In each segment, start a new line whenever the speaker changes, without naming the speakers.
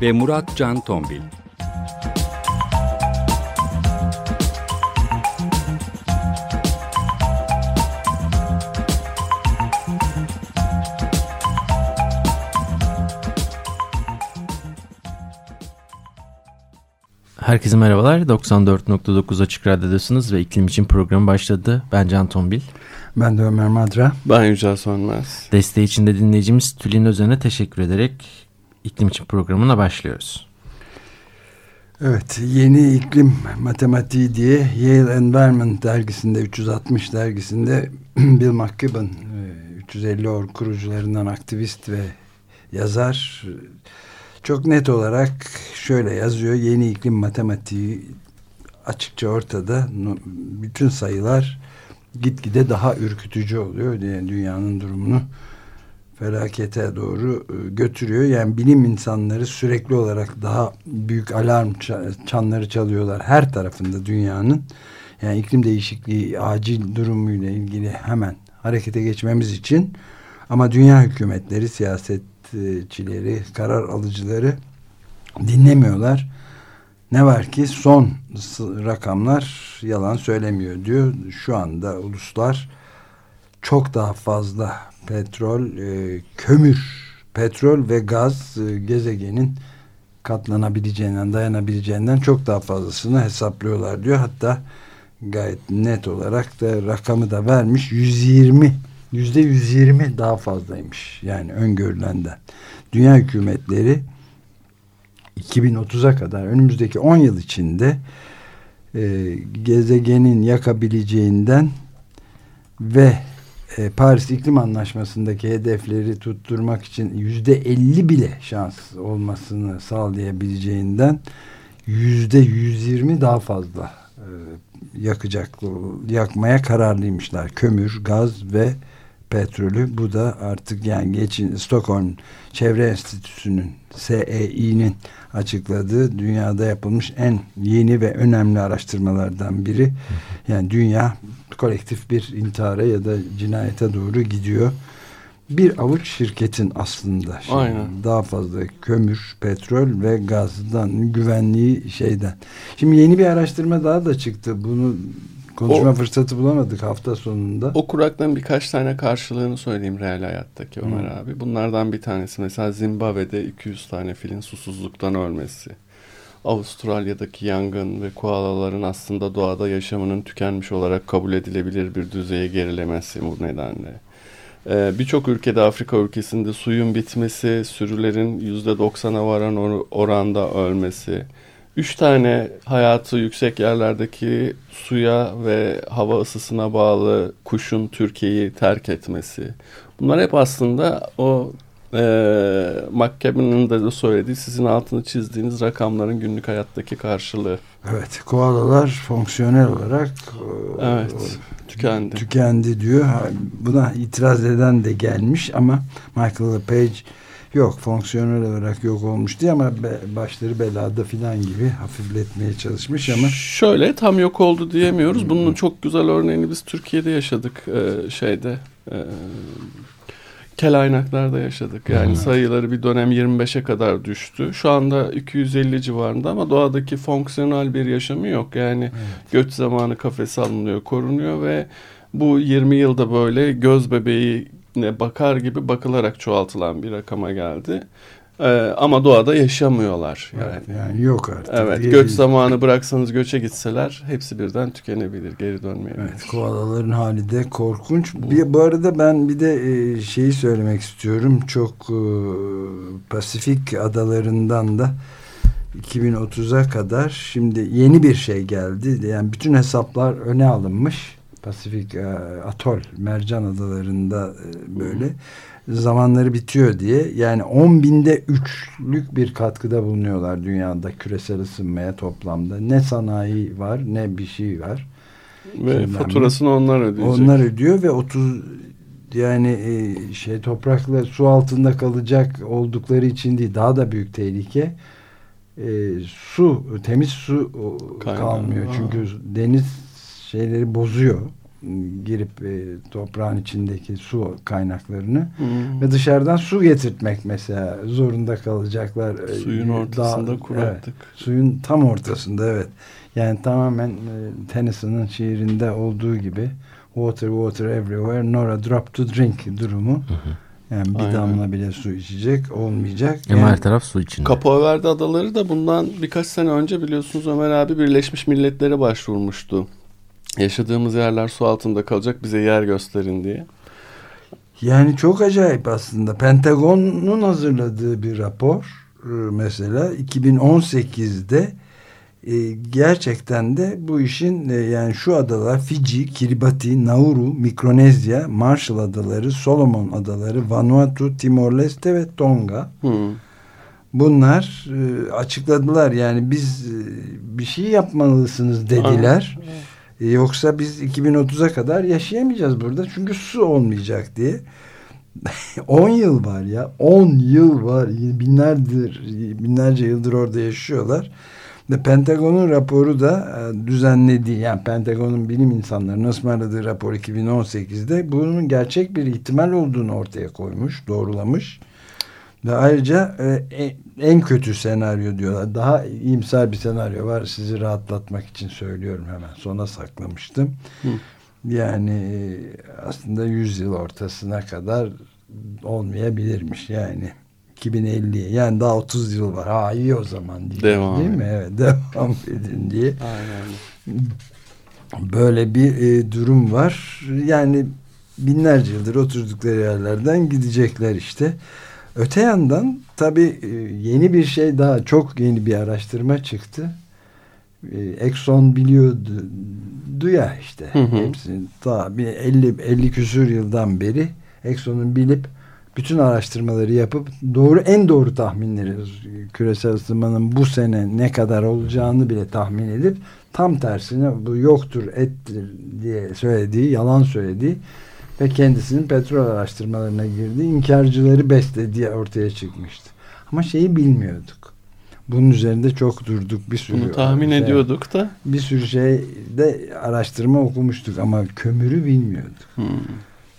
ve Murat Can Tombil.
Herkese merhabalar. 94.9 Açık Radyo'dasınız ve iklim için programı başladı. Ben Can Tombil.
Ben de Ömer Madra.
Ben Yücel Sönmez.
Desteği için de dinleyicimiz Tülin Özen'e teşekkür ederek iklim için programına başlıyoruz.
Evet, yeni iklim matematiği diye Yale Environment dergisinde, 360 dergisinde Bill McKibben, 350 or kurucularından aktivist ve yazar, çok net olarak şöyle yazıyor. Yeni iklim matematiği açıkça ortada. Bütün sayılar gitgide daha ürkütücü oluyor diye dünyanın durumunu felakete doğru götürüyor. Yani bilim insanları sürekli olarak daha büyük alarm çanları çalıyorlar her tarafında dünyanın. Yani iklim değişikliği acil durumuyla ilgili hemen harekete geçmemiz için ama dünya hükümetleri, siyasetçileri, karar alıcıları dinlemiyorlar. Ne var ki son rakamlar yalan söylemiyor diyor. Şu anda uluslar çok daha fazla petrol, e, kömür, petrol ve gaz e, gezegenin katlanabileceğinden, dayanabileceğinden çok daha fazlasını hesaplıyorlar diyor. Hatta gayet net olarak da rakamı da vermiş. 120 yüzde 120 daha fazlaymış. Yani öngörülenden. Dünya hükümetleri 2030'a kadar önümüzdeki 10 yıl içinde e, gezegenin yakabileceğinden ve e, Paris İklim Anlaşması'ndaki hedefleri tutturmak için yüzde 50 bile şans olmasını sağlayabileceğinden yüzde 120 daha fazla e, yakacak yakmaya kararlıymışlar. Kömür, gaz ve petrolü. Bu da artık yani geçin Stockholm Çevre Enstitüsü'nün SEI'nin açıkladığı dünyada yapılmış en yeni ve önemli araştırmalardan biri. Yani dünya kolektif bir intihara ya da cinayete doğru gidiyor. Bir avuç şirketin aslında şimdi Aynen. daha fazla kömür, petrol ve gazdan güvenliği şeyden. Şimdi yeni bir araştırma daha da çıktı. Bunu Konuşma o, fırsatı bulamadık hafta sonunda.
O kurakların birkaç tane karşılığını söyleyeyim real hayattaki Ömer hmm. abi. Bunlardan bir tanesi mesela Zimbabwe'de 200 tane filin susuzluktan ölmesi. Avustralya'daki yangın ve koalaların aslında doğada yaşamının tükenmiş olarak kabul edilebilir bir düzeye gerilemesi bu nedenle. Ee, Birçok ülkede Afrika ülkesinde suyun bitmesi, sürülerin %90'a varan or oranda ölmesi, Üç tane hayatı yüksek yerlerdeki suya ve hava ısısına bağlı kuşun Türkiye'yi terk etmesi. Bunlar hep aslında o e, McCabe'nin de söylediği sizin altını çizdiğiniz rakamların günlük hayattaki karşılığı.
Evet, koalalar fonksiyonel olarak
e, evet, tükendi.
tükendi diyor. Buna itiraz eden de gelmiş ama Michael Page Yok fonksiyonel olarak yok olmuş diye ama be, başları belada filan gibi hafifletmeye çalışmış ama.
Şöyle tam yok oldu diyemiyoruz. Bunun çok güzel örneğini biz Türkiye'de yaşadık e, şeyde. E, kelaynaklarda yaşadık. Yani hmm. sayıları bir dönem 25'e kadar düştü. Şu anda 250 civarında ama doğadaki fonksiyonel bir yaşamı yok. Yani evet. göç zamanı kafes alınıyor, korunuyor ve bu 20 yılda böyle göz bebeği ne bakar gibi bakılarak çoğaltılan bir rakama geldi. Ee, ama doğada yaşamıyorlar yani. Evet,
yani yok artık.
Evet, Diye göç zamanı bıraksanız göçe gitseler hepsi birden tükenebilir, geri dönmeyebilir.
Evet, koalaların hali de korkunç. Bir, bu arada ben bir de e, şeyi söylemek istiyorum. Çok e, Pasifik adalarından da 2030'a kadar şimdi yeni bir şey geldi. Yani bütün hesaplar öne alınmış Pasifik e, atol mercan adalarında e, böyle zamanları bitiyor diye yani 10 binde üçlük bir katkıda bulunuyorlar dünyada küresel ısınmaya toplamda. Ne sanayi var ne bir şey var.
Ve Kirlenme. faturasını onlar ödeyecek.
Onlar ödüyor ve 30 yani e, şey toprakla su altında kalacak oldukları için değil daha da büyük tehlike e, su temiz su Kaynağı. kalmıyor çünkü deniz şeyleri bozuyor girip e, toprağın içindeki su kaynaklarını hmm. ve dışarıdan su getirtmek mesela zorunda kalacaklar.
E, suyun ortasında Dağ, kuraklık.
Evet, suyun tam ortasında evet. Yani tamamen e, Tennyson'ın şiirinde olduğu gibi water water everywhere nor a drop to drink durumu. Hı hı. Yani bir Aynen. damla bile su içecek olmayacak.
Yani, her taraf su içinde.
Capo Verde adaları da bundan birkaç sene önce biliyorsunuz Ömer abi Birleşmiş Milletler'e başvurmuştu. Yaşadığımız yerler su altında kalacak bize yer gösterin diye.
Yani çok acayip aslında. Pentagon'un hazırladığı bir rapor e, mesela 2018'de e, gerçekten de bu işin e, yani şu adalar Fiji, Kiribati, Nauru, Mikronezya, Marshall Adaları, Solomon Adaları, Vanuatu, Timor-Leste ve Tonga. Hmm. Bunlar açıkladılar yani biz bir şey yapmalısınız dediler. Aynen. E, yoksa biz 2030'a kadar yaşayamayacağız burada. Çünkü su olmayacak diye. 10 yıl var ya. 10 yıl var. Binlerdir, binlerce yıldır orada yaşıyorlar. Ve Pentagon'un raporu da e, düzenlediği yani Pentagon'un bilim insanlarının ısmarladığı rapor 2018'de bunun gerçek bir ihtimal olduğunu ortaya koymuş, doğrulamış. Ve ayrıca e, en kötü senaryo diyorlar. Daha iyimser bir senaryo var. Sizi rahatlatmak için söylüyorum hemen. Sona saklamıştım. Hı. Yani e, aslında 100 yıl ortasına kadar olmayabilirmiş yani. 2050'ye yani daha 30 yıl var. Ha iyi o zaman diye. Devam. Değil mi? Evet devam edin diye. Aynen. Böyle bir e, durum var. Yani binlerce yıldır oturdukları yerlerden gidecekler işte. Öte yandan tabii e, yeni bir şey daha çok yeni bir araştırma çıktı. E, Exxon biliyordu ya işte hı hı. hepsini daha bir 50 50 küsur yıldan beri Exxon'un bilip bütün araştırmaları yapıp doğru en doğru tahminleri küresel ısınmanın bu sene ne kadar olacağını bile tahmin edip tam tersine bu yoktur ettir diye söylediği yalan söylediği ve kendisinin petrol araştırmalarına girdi. İnkarcıları beslediği ortaya çıkmıştı. Ama şeyi bilmiyorduk. Bunun üzerinde çok durduk bir sürü.
Bunu tahmin şey, ediyorduk da.
Bir sürü şey de araştırma okumuştuk ama kömürü bilmiyorduk. Hmm.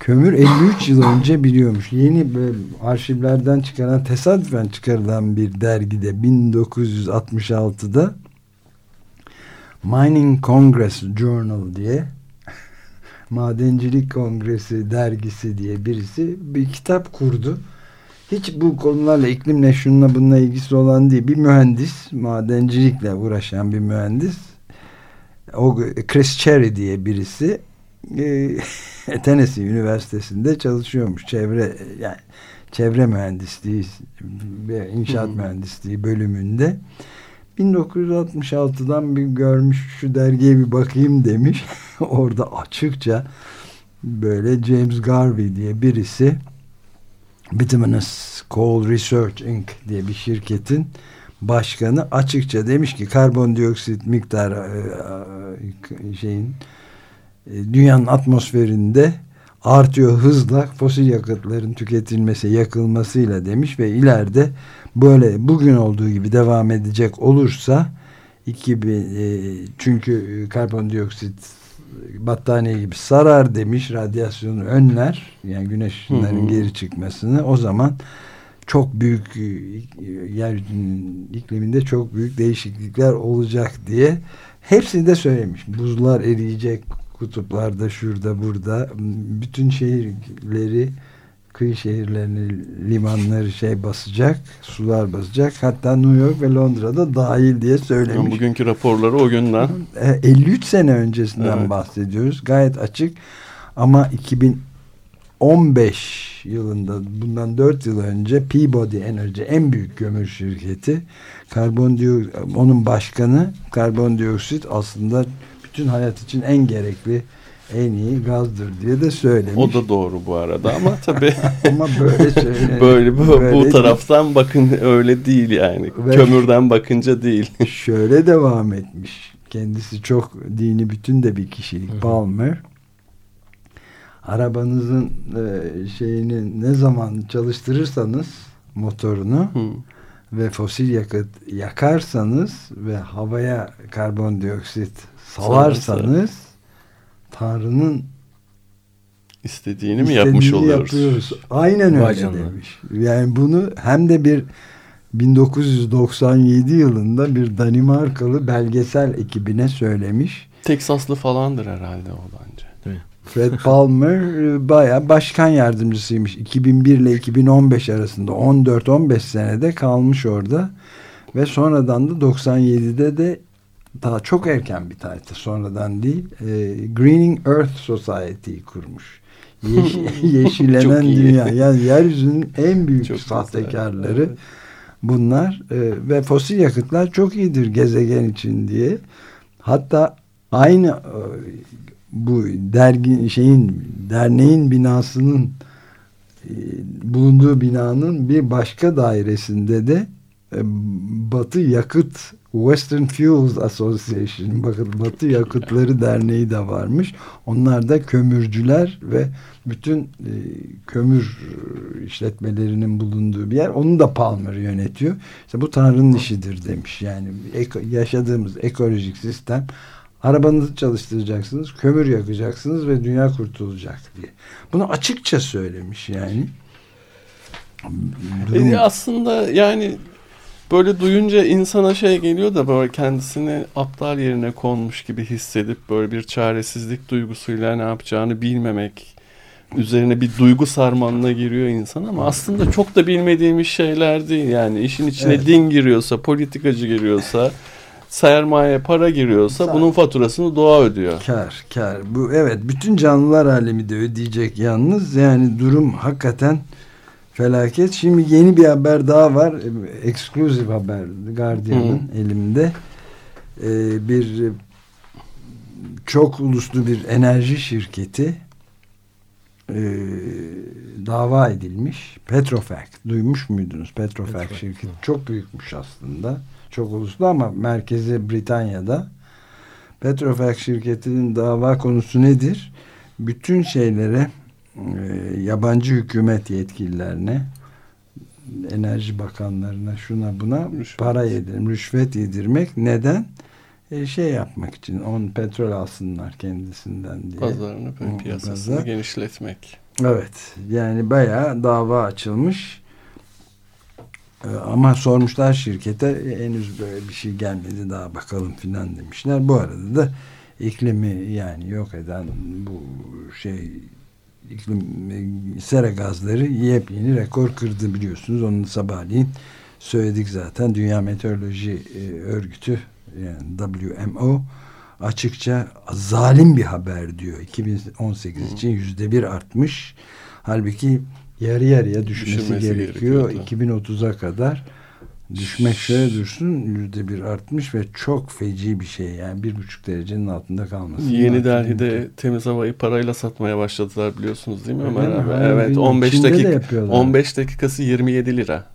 Kömür 53 yıl önce biliyormuş. Yeni böyle arşivlerden çıkaran tesadüfen çıkarılan bir dergide 1966'da Mining Congress Journal diye Madencilik Kongresi dergisi diye birisi bir kitap kurdu. Hiç bu konularla iklimle şununla bununla ilgisi olan değil. Bir mühendis, madencilikle uğraşan bir mühendis. O Chris Cherry diye birisi e, Tennessee Üniversitesi'nde çalışıyormuş. Çevre yani çevre mühendisliği ve inşaat mühendisliği bölümünde. 1966'dan bir görmüş şu dergiye bir bakayım demiş. Orada açıkça böyle James Garvey diye birisi Bituminous Coal Research Inc. diye bir şirketin başkanı açıkça demiş ki karbondioksit miktarı e, e, şeyin e, dünyanın atmosferinde artıyor hızla fosil yakıtların tüketilmesi yakılmasıyla demiş ve ileride böyle bugün olduğu gibi devam edecek olursa 2000 e, çünkü karbondioksit battaniye gibi sarar demiş radyasyonu önler yani güneş ışınlarının geri çıkmasını o zaman çok büyük e, yeryüzünün ikliminde çok büyük değişiklikler olacak diye hepsini de söylemiş. Buzlar eriyecek kutuplarda şurada burada bütün şehirleri kıyı şehirlerini limanları şey basacak sular basacak hatta New York ve Londra'da dahil diye söylemiş. Yani
bugünkü raporları o günden.
53 e, sene öncesinden evet. bahsediyoruz gayet açık ama 2015 yılında bundan 4 yıl önce Peabody Energy en büyük kömür şirketi karbondioksit onun başkanı karbondioksit aslında bütün hayat için en gerekli en iyi gazdır diye de söylemiş.
O da doğru bu arada ama tabii
ama böyle söyle.
böyle bu,
böyle
bu
değil.
taraftan bakın öyle değil yani.
Ve-
Kömürden bakınca değil.
Şöyle devam etmiş. Kendisi çok dini bütün de bir kişilik Palmer. Arabanızın e, şeyini ne zaman çalıştırırsanız motorunu
Hı.
ve fosil yakıt yakarsanız ve havaya karbondioksit salarsanız Tanrı'nın
İstediğini mi yapmış
istediğini
oluyoruz?
yapıyoruz. Aynen öyle
canına.
demiş. Yani bunu hem de bir 1997 yılında bir Danimarkalı belgesel ekibine söylemiş.
Teksaslı falandır herhalde o bence.
Fred Palmer e, bayağı başkan yardımcısıymış. 2001 ile 2015 arasında 14-15 senede kalmış orada. Ve sonradan da 97'de de daha çok erken bir tarihte sonradan değil e, Greening Earth Society kurmuş. Yeş, yeşillenen
Çok iyi.
dünya. Yani yeryüzünün en büyük
Çok
sahtekarları bunlar e, ve fosil yakıtlar çok iyidir gezegen için diye. Hatta aynı e, bu dergi şeyin derneğin binasının e, bulunduğu binanın bir başka dairesinde de Batı Yakıt Western Fuels Association bakın Batı Yakıtları Derneği de varmış. Onlar da kömürcüler ve bütün e, kömür işletmelerinin bulunduğu bir yer. Onu da Palmer yönetiyor. İşte bu Tanrı'nın işidir demiş. Yani eko- yaşadığımız ekolojik sistem arabanızı çalıştıracaksınız, kömür yakacaksınız ve dünya kurtulacak diye. Bunu açıkça söylemiş yani. Durum-
E, aslında yani böyle duyunca insana şey geliyor da böyle kendisini aptal yerine konmuş gibi hissedip böyle bir çaresizlik duygusuyla ne yapacağını bilmemek üzerine bir duygu sarmalına giriyor insan ama aslında çok da bilmediğimiz şeyler değil yani işin içine
Evet.
din giriyorsa politikacı giriyorsa sermaye para giriyorsa
Sa-
bunun faturasını doğa ödüyor.
Kar, kar. Bu evet bütün canlılar alemi de ödeyecek yalnız. Yani durum hakikaten felaket. Şimdi yeni bir haber daha var. E, Exclusive haber Guardian'ın elimde. Ee, bir e, çok uluslu bir enerji şirketi e, dava edilmiş. Petrofac. Duymuş muydunuz? Petrofac
Petrofac,
şirketi.
hı.
Çok büyükmüş aslında. Çok uluslu ama merkezi Britanya'da. Petrofac şirketinin dava konusu nedir? Bütün şeylere e, yabancı hükümet yetkililerine enerji bakanlarına şuna buna
Rüşvet.
para yedirmek, rüşvet yedirmek. Neden? E, şey yapmak için. On petrol alsınlar kendisinden diye.
Pazarını piyasasını
pazar.
genişletmek.
Evet. Yani bayağı dava açılmış. Ee, Ama sormuşlar şirkete "E, henüz böyle bir şey gelmedi daha bakalım filan demişler. Bu arada da iklimi yani yok eden bu şey iklim sera gazları yepyeni rekor kırdı biliyorsunuz. Onun sabahleyin söyledik zaten. Dünya Meteoroloji e, Örgütü yani WMO açıkça zalim bir haber diyor. 2018 için yüzde bir artmış. Halbuki yarı yarıya düşmesi
Düşürmesi
gerekiyor.
gerekiyordu.
2030'a kadar düşmek şöyle dursun yüzde bir artmış ve çok feci bir şey yani bir buçuk derecenin altında kalması.
Yeni Delhi'de temiz havayı parayla satmaya başladılar biliyorsunuz değil mi Ömer abi?
Ha,
Evet
bilmiyorum.
15
Çin'de de
dakika
yapıyorlar.
15 dakikası 27 lira.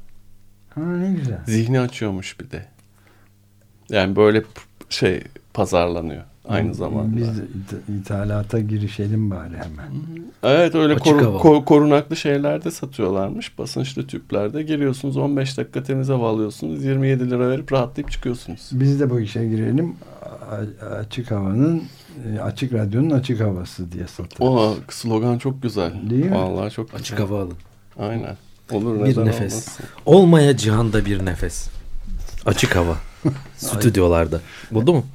Ha ne güzel.
Zihni açıyormuş bir de. Yani böyle şey pazarlanıyor aynı zamanda.
Biz ithalata girişelim bari hemen.
Evet öyle koru- korunaklı şeylerde satıyorlarmış. Basınçlı tüplerde giriyorsunuz 15 dakika temiz hava alıyorsunuz. 27 lira verip rahatlayıp çıkıyorsunuz.
Biz de bu işe girelim. Açık havanın e, açık radyonun açık havası diye satarız.
O slogan çok güzel.
Değil mi?
Vallahi çok güzel.
Açık hava alın.
Aynen. Olur
Bir nefes.
olmasın.
Olmaya cihanda bir nefes. Açık hava. Stüdyolarda. Buldu mu?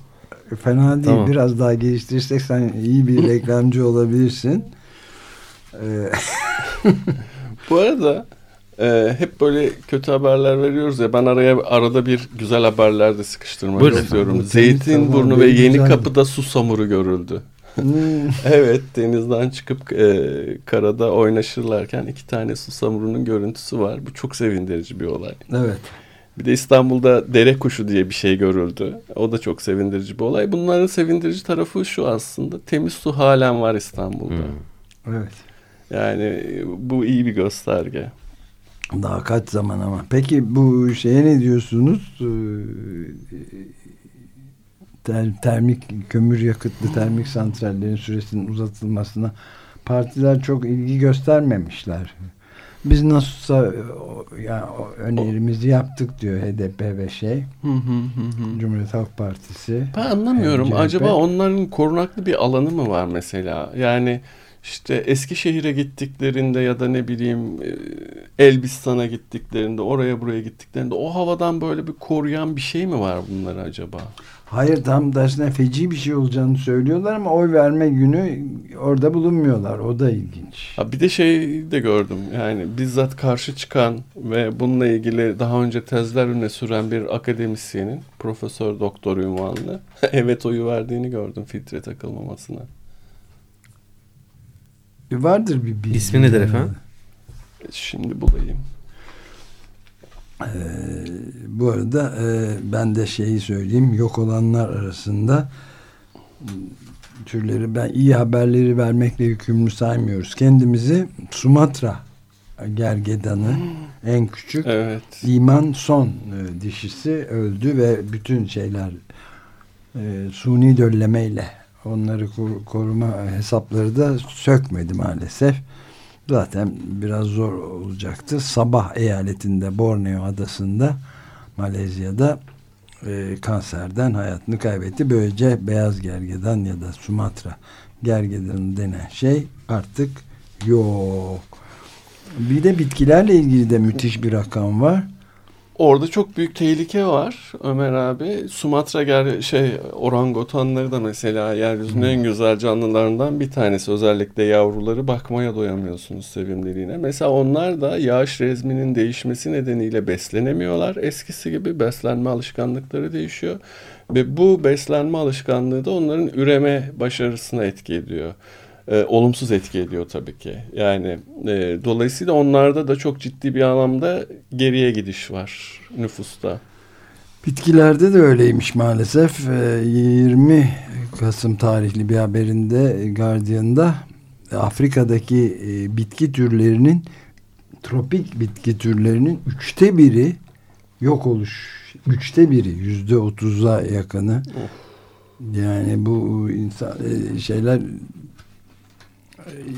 Fena değil.
Tamam.
Biraz daha geliştirirsek sen iyi bir reklamcı olabilirsin. Ee,
Bu arada e, hep böyle kötü haberler veriyoruz ya ben araya arada bir güzel haberler de sıkıştırmak
Buyurun
istiyorum.
Bu
Zeytinburnu
hava
ve Yeni
güzeldi.
Kapı'da su samuru görüldü.
hmm,
Evet denizden çıkıp e, karada oynaşırlarken iki tane su samurunun görüntüsü var. Bu çok sevindirici bir olay.
evet.
Bir de İstanbul'da dere kuşu diye bir şey görüldü. O da çok sevindirici bir olay. Bunların sevindirici tarafı şu aslında. Temiz su halen var İstanbul'da.
Hmm. Evet.
Yani bu iyi bir gösterge.
Daha kaç zaman ama. Peki bu şeye ne diyorsunuz? Ee, ter, termik kömür yakıtlı termik santrallerin süresinin uzatılmasına partiler çok ilgi göstermemişler. Biz nasılsa yani önerimizi yaptık diyor HDP ve şey. Cumhuriyet Halk Partisi.
Ben anlamıyorum. CHP. Acaba onların korunaklı bir alanı mı var mesela? Yani işte Eskişehir'e gittiklerinde ya da ne bileyim e, Elbistan'a gittiklerinde oraya buraya gittiklerinde o havadan böyle bir koruyan bir şey mi var bunlara acaba?
Hayır tam dersine feci bir şey olacağını söylüyorlar ama oy verme günü orada bulunmuyorlar. O da ilginç.
Ha bir de şey de gördüm. Yani bizzat karşı çıkan ve bununla ilgili daha önce tezler öne süren bir akademisyenin profesör doktor ünvanlı evet oyu verdiğini gördüm filtre takılmamasına.
E, vardır bir, bir
İsmi nedir efendim?
Şimdi bulayım.
Ee, bu arada e, ben de şeyi söyleyeyim yok olanlar arasında türleri ben iyi haberleri vermekle yükümlü saymıyoruz. Kendimizi Sumatra gergedanı hmm. en küçük
evet.
iman son e, dişisi öldü ve bütün şeyler e, suni döllemeyle onları koruma hesapları da sökmedi maalesef. Zaten biraz zor olacaktı. Sabah eyaletinde Borneo adasında Malezya'da e, kanserden hayatını kaybetti. Böylece beyaz gergedan ya da Sumatra gergedanı denen şey artık yok. Bir de bitkilerle ilgili de müthiş bir rakam var.
Orada çok büyük tehlike var Ömer abi. Sumatra ger şey orangutanları da mesela yeryüzünün en güzel canlılarından bir tanesi. Özellikle yavruları bakmaya doyamıyorsunuz sevimliliğine. Mesela onlar da yağış rezminin değişmesi nedeniyle beslenemiyorlar. Eskisi gibi beslenme alışkanlıkları değişiyor. Ve bu beslenme alışkanlığı da onların üreme başarısına etki ediyor e, olumsuz etki ediyor tabii ki. Yani e, dolayısıyla onlarda da çok ciddi bir anlamda geriye gidiş var nüfusta.
Bitkilerde de öyleymiş maalesef. E, 20 Kasım tarihli bir haberinde Guardian'da Afrika'daki e, bitki türlerinin tropik bitki türlerinin üçte biri yok oluş. Üçte biri yüzde otuza yakını. Oh. Yani bu insan e, şeyler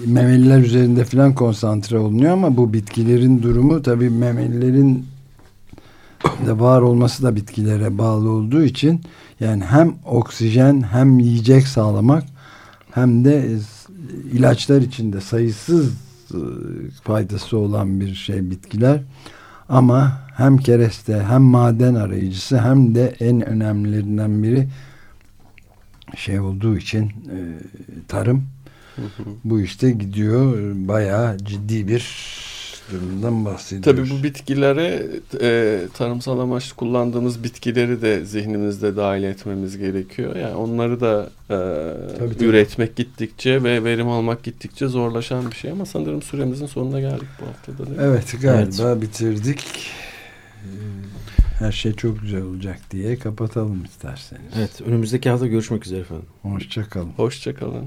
memeliler üzerinde falan konsantre olunuyor ama bu bitkilerin durumu tabii memelilerin de var olması da bitkilere bağlı olduğu için yani hem oksijen hem yiyecek sağlamak hem de ilaçlar içinde sayısız e, faydası olan bir şey bitkiler. Ama hem kereste hem maden arayıcısı hem de en önemlilerinden biri şey olduğu için e, tarım bu işte gidiyor bayağı ciddi bir durumdan bahsediyoruz.
Tabii bu bitkilere e, tarımsal amaçlı kullandığımız bitkileri de zihnimizde dahil etmemiz gerekiyor. Yani onları da e, tabii, tabii. üretmek gittikçe ve verim almak gittikçe zorlaşan bir şey ama sanırım süremizin sonuna geldik bu haftada. Değil
mi? Evet galiba evet. bitirdik. Her şey çok güzel olacak diye kapatalım isterseniz.
Evet önümüzdeki hafta görüşmek üzere efendim.
Hoşçakalın.
Hoşçakalın.